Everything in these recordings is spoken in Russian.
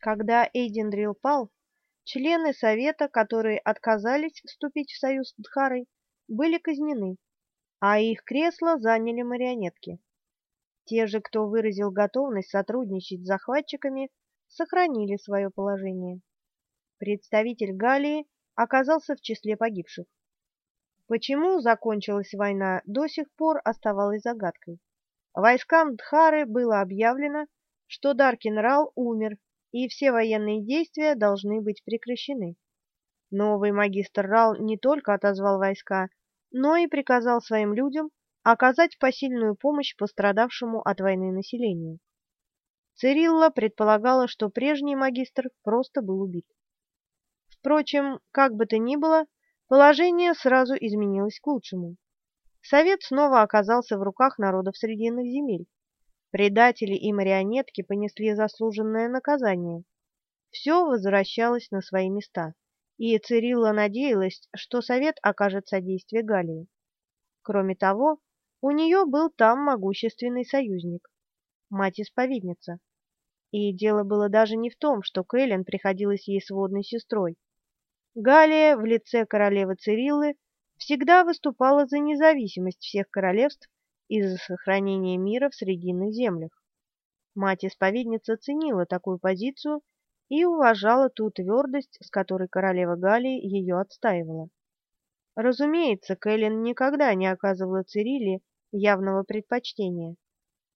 Когда Эйдендрил пал, члены Совета, которые отказались вступить в союз с Дхарой, были казнены, а их кресла заняли марионетки. Те же, кто выразил готовность сотрудничать с захватчиками, сохранили свое положение. Представитель Галлии оказался в числе погибших. Почему закончилась война, до сих пор оставалось загадкой. Войскам Дхары было объявлено, что Даркин Рал умер, и все военные действия должны быть прекращены. Новый магистр Рал не только отозвал войска, но и приказал своим людям оказать посильную помощь пострадавшему от войны населению. Цирилла предполагала, что прежний магистр просто был убит. Впрочем, как бы то ни было, положение сразу изменилось к лучшему. Совет снова оказался в руках народов Срединных земель. Предатели и марионетки понесли заслуженное наказание. Все возвращалось на свои места, и Цирилла надеялась, что Совет окажет содействие Галлии. Кроме того, у нее был там могущественный союзник – мать-исповедница. И дело было даже не в том, что Кэлен приходилась ей сводной сестрой. Галия в лице королевы Цириллы всегда выступала за независимость всех королевств и за сохранение мира в Срединных землях. Мать-исповедница ценила такую позицию и уважала ту твердость, с которой королева Галии ее отстаивала. Разумеется, Кэлен никогда не оказывала Цирилле явного предпочтения.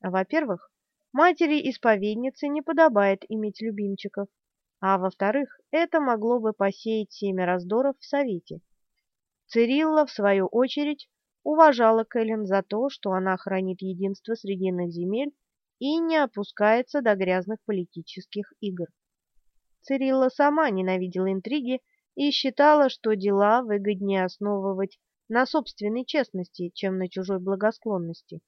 Во-первых, матери-исповеднице не подобает иметь любимчиков, а во-вторых, это могло бы посеять семя раздоров в Совете. Цирилла, в свою очередь, уважала Кэлен за то, что она хранит единство срединных земель и не опускается до грязных политических игр. Цирилла сама ненавидела интриги и считала, что дела выгоднее основывать на собственной честности, чем на чужой благосклонности.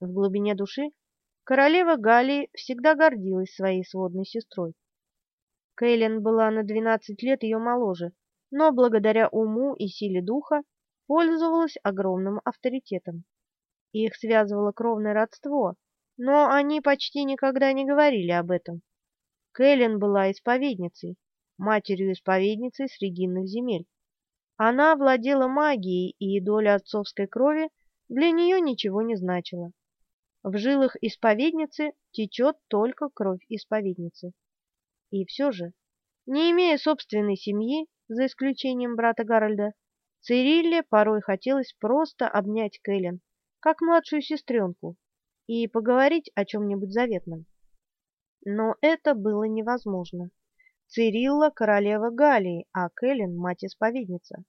В глубине души королева Галии всегда гордилась своей сводной сестрой. Кейлен была на 12 лет ее моложе, но благодаря уму и силе духа пользовалась огромным авторитетом. Их связывало кровное родство, но они почти никогда не говорили об этом. Кэлен была исповедницей, матерью-исповедницей срединных земель. Она владела магией, и доля отцовской крови для нее ничего не значила. В жилах исповедницы течет только кровь исповедницы. И все же, не имея собственной семьи, за исключением брата Гарольда, Цирилле порой хотелось просто обнять Кэлен, как младшую сестренку, и поговорить о чем-нибудь заветном. Но это было невозможно. Цирилла – королева Галии, а Кэлен – мать-исповедница.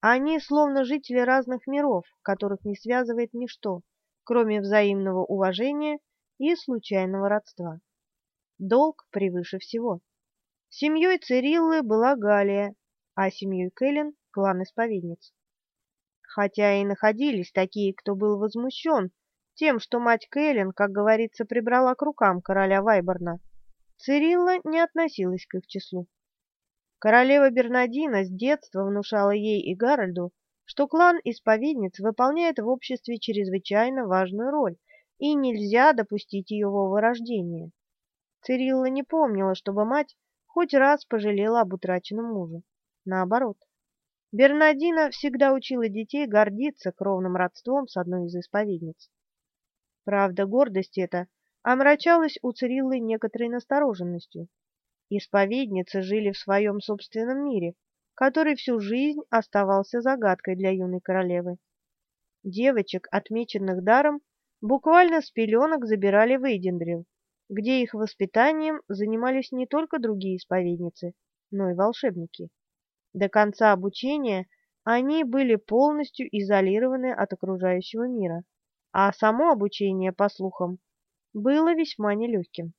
Они словно жители разных миров, которых не связывает ничто, кроме взаимного уважения и случайного родства. Долг превыше всего. Семьей Цириллы была Галия, а семьей Кэлен — клан исповедниц. Хотя и находились такие, кто был возмущен тем, что мать Кэлен, как говорится, прибрала к рукам короля Вайборна, Цирилла не относилась к их числу. Королева Бернадина с детства внушала ей и Гарольду, что клан исповедниц выполняет в обществе чрезвычайно важную роль, и нельзя допустить ее вырождения. Цирилла не помнила, чтобы мать хоть раз пожалела об утраченном муже. Наоборот. Бернадина всегда учила детей гордиться кровным родством с одной из исповедниц. Правда, гордость эта омрачалась у Цириллы некоторой настороженностью. Исповедницы жили в своем собственном мире, который всю жизнь оставался загадкой для юной королевы. Девочек, отмеченных даром, буквально с пеленок забирали в Эйдендрил, где их воспитанием занимались не только другие исповедницы, но и волшебники. До конца обучения они были полностью изолированы от окружающего мира, а само обучение, по слухам, было весьма нелегким.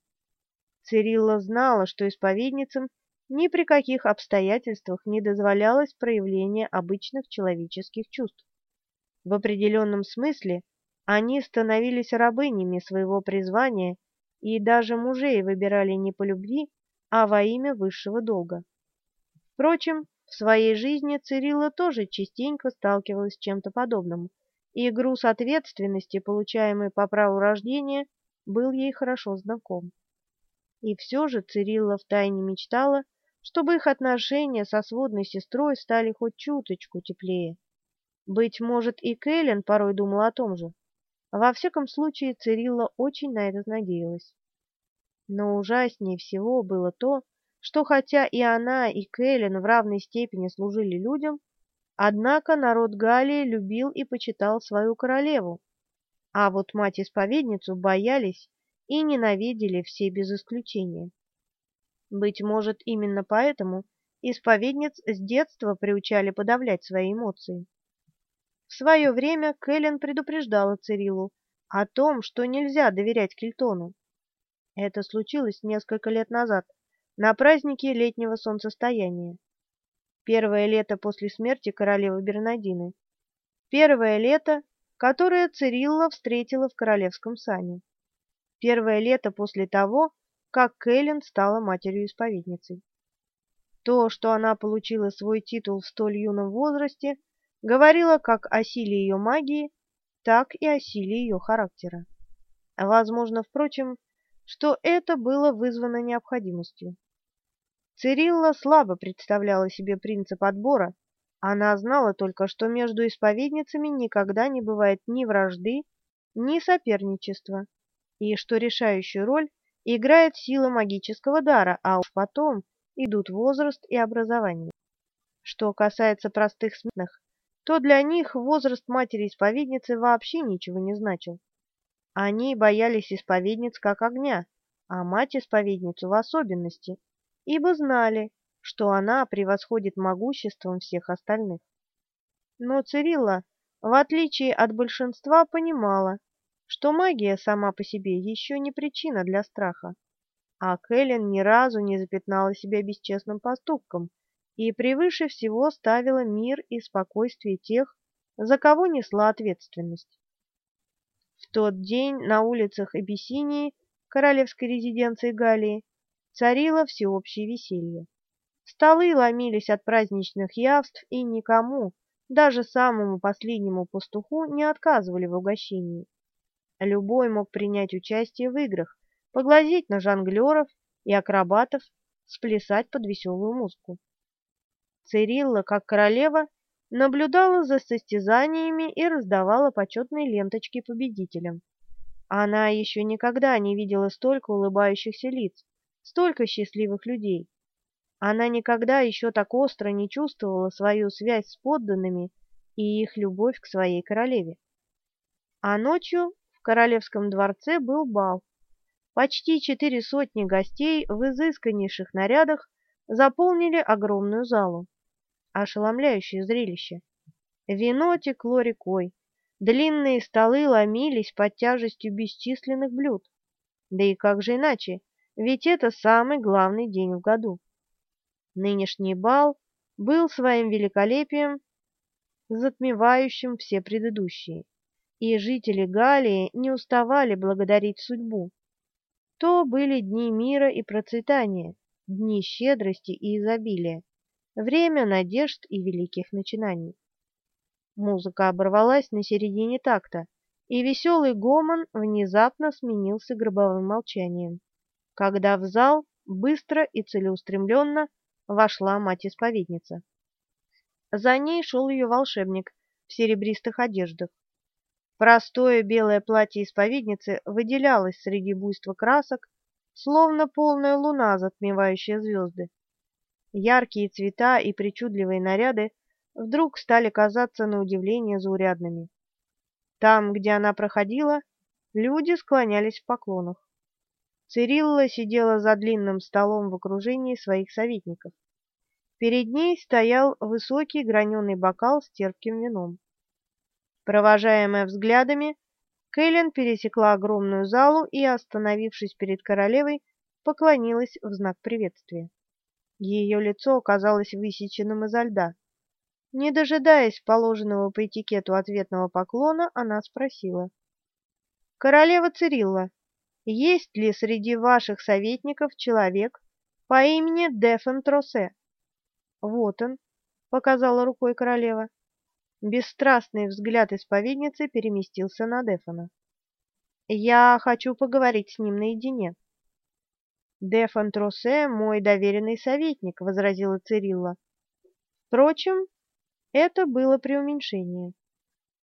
Цирилла знала, что исповедницам ни при каких обстоятельствах не дозволялось проявление обычных человеческих чувств. В определенном смысле они становились рабынями своего призвания и даже мужей выбирали не по любви, а во имя высшего долга. Впрочем, в своей жизни Цирилла тоже частенько сталкивалась с чем-то подобным, и груз ответственности, получаемый по праву рождения, был ей хорошо знаком. И все же Цирилла втайне мечтала, чтобы их отношения со сводной сестрой стали хоть чуточку теплее. Быть может, и Кэлен порой думала о том же. Во всяком случае, Цирилла очень на это надеялась. Но ужаснее всего было то, что хотя и она, и Кэлен в равной степени служили людям, однако народ Галлии любил и почитал свою королеву, а вот мать-исповедницу боялись и ненавидели все без исключения. Быть может, именно поэтому исповедниц с детства приучали подавлять свои эмоции. В свое время Кэлен предупреждала Цирилу о том, что нельзя доверять Кельтону. Это случилось несколько лет назад, на празднике летнего солнцестояния. Первое лето после смерти королевы Бернадины. Первое лето, которое Цирилла встретила в королевском сане. Первое лето после того, как Кэлен стала матерью-исповедницей. То, что она получила свой титул в столь юном возрасте, говорило как о силе ее магии, так и о силе ее характера. Возможно, впрочем, что это было вызвано необходимостью. Цирилла слабо представляла себе принцип отбора, она знала только, что между исповедницами никогда не бывает ни вражды, ни соперничества, и что решающую роль играет сила магического дара, а уж потом идут возраст и образование. Что касается простых смертных, то для них возраст матери-исповедницы вообще ничего не значил. Они боялись исповедниц как огня, а мать-исповедницу в особенности, ибо знали, что она превосходит могуществом всех остальных. Но Цирилла, в отличие от большинства, понимала, что магия сама по себе еще не причина для страха, а Кэлен ни разу не запятнала себя бесчестным поступком и превыше всего ставила мир и спокойствие тех, за кого несла ответственность. В тот день на улицах Абиссинии, королевской резиденции Галлии, царило всеобщее веселье. Столы ломились от праздничных явств, и никому, даже самому последнему пастуху, не отказывали в угощении. Любой мог принять участие в играх, поглазеть на жонглеров и акробатов, сплясать под веселую музыку. Цирилла, как королева, наблюдала за состязаниями и раздавала почетные ленточки победителям. Она еще никогда не видела столько улыбающихся лиц, столько счастливых людей. Она никогда еще так остро не чувствовала свою связь с подданными и их любовь к своей королеве. А ночью в королевском дворце был бал. Почти четыре сотни гостей в изысканнейших нарядах заполнили огромную залу. Ошеломляющее зрелище. Вино текло рекой, длинные столы ломились под тяжестью бесчисленных блюд. Да и как же иначе, ведь это самый главный день в году. Нынешний бал был своим великолепием затмевающим все предыдущие и жители Галлии не уставали благодарить судьбу. То были дни мира и процветания, дни щедрости и изобилия, время надежд и великих начинаний. Музыка оборвалась на середине такта, и веселый гомон внезапно сменился гробовым молчанием, когда в зал быстро и целеустремленно вошла мать-исповедница. За ней шел ее волшебник в серебристых одеждах. Простое белое платье исповедницы выделялось среди буйства красок, словно полная луна, затмевающая звезды. Яркие цвета и причудливые наряды вдруг стали казаться на удивление заурядными. Там, где она проходила, люди склонялись в поклонах. Цирилла сидела за длинным столом в окружении своих советников. Перед ней стоял высокий граненый бокал с терпким вином. Провожаемая взглядами, Кэлен пересекла огромную залу и, остановившись перед королевой, поклонилась в знак приветствия. Ее лицо оказалось высеченным изо льда. Не дожидаясь положенного по этикету ответного поклона, она спросила. «Королева Цирилла, есть ли среди ваших советников человек по имени Дефен Тросе?» «Вот он», — показала рукой королева. Бесстрастный взгляд исповедницы переместился на Дефона. «Я хочу поговорить с ним наедине». «Де Фантросе мой доверенный советник», — возразила Цирилла. Впрочем, это было преуменьшение.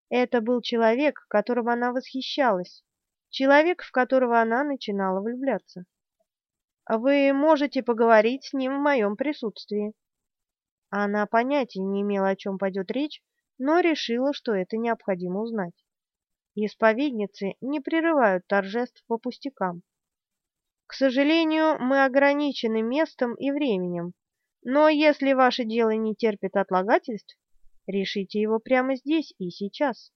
Это был человек, которым она восхищалась, человек, в которого она начинала влюбляться. Вы можете поговорить с ним в моем присутствии. Она понятия не имела, о чем пойдет речь, но решила, что это необходимо узнать. Исповедницы не прерывают торжеств по пустякам. К сожалению, мы ограничены местом и временем, но если ваше дело не терпит отлагательств, решите его прямо здесь и сейчас.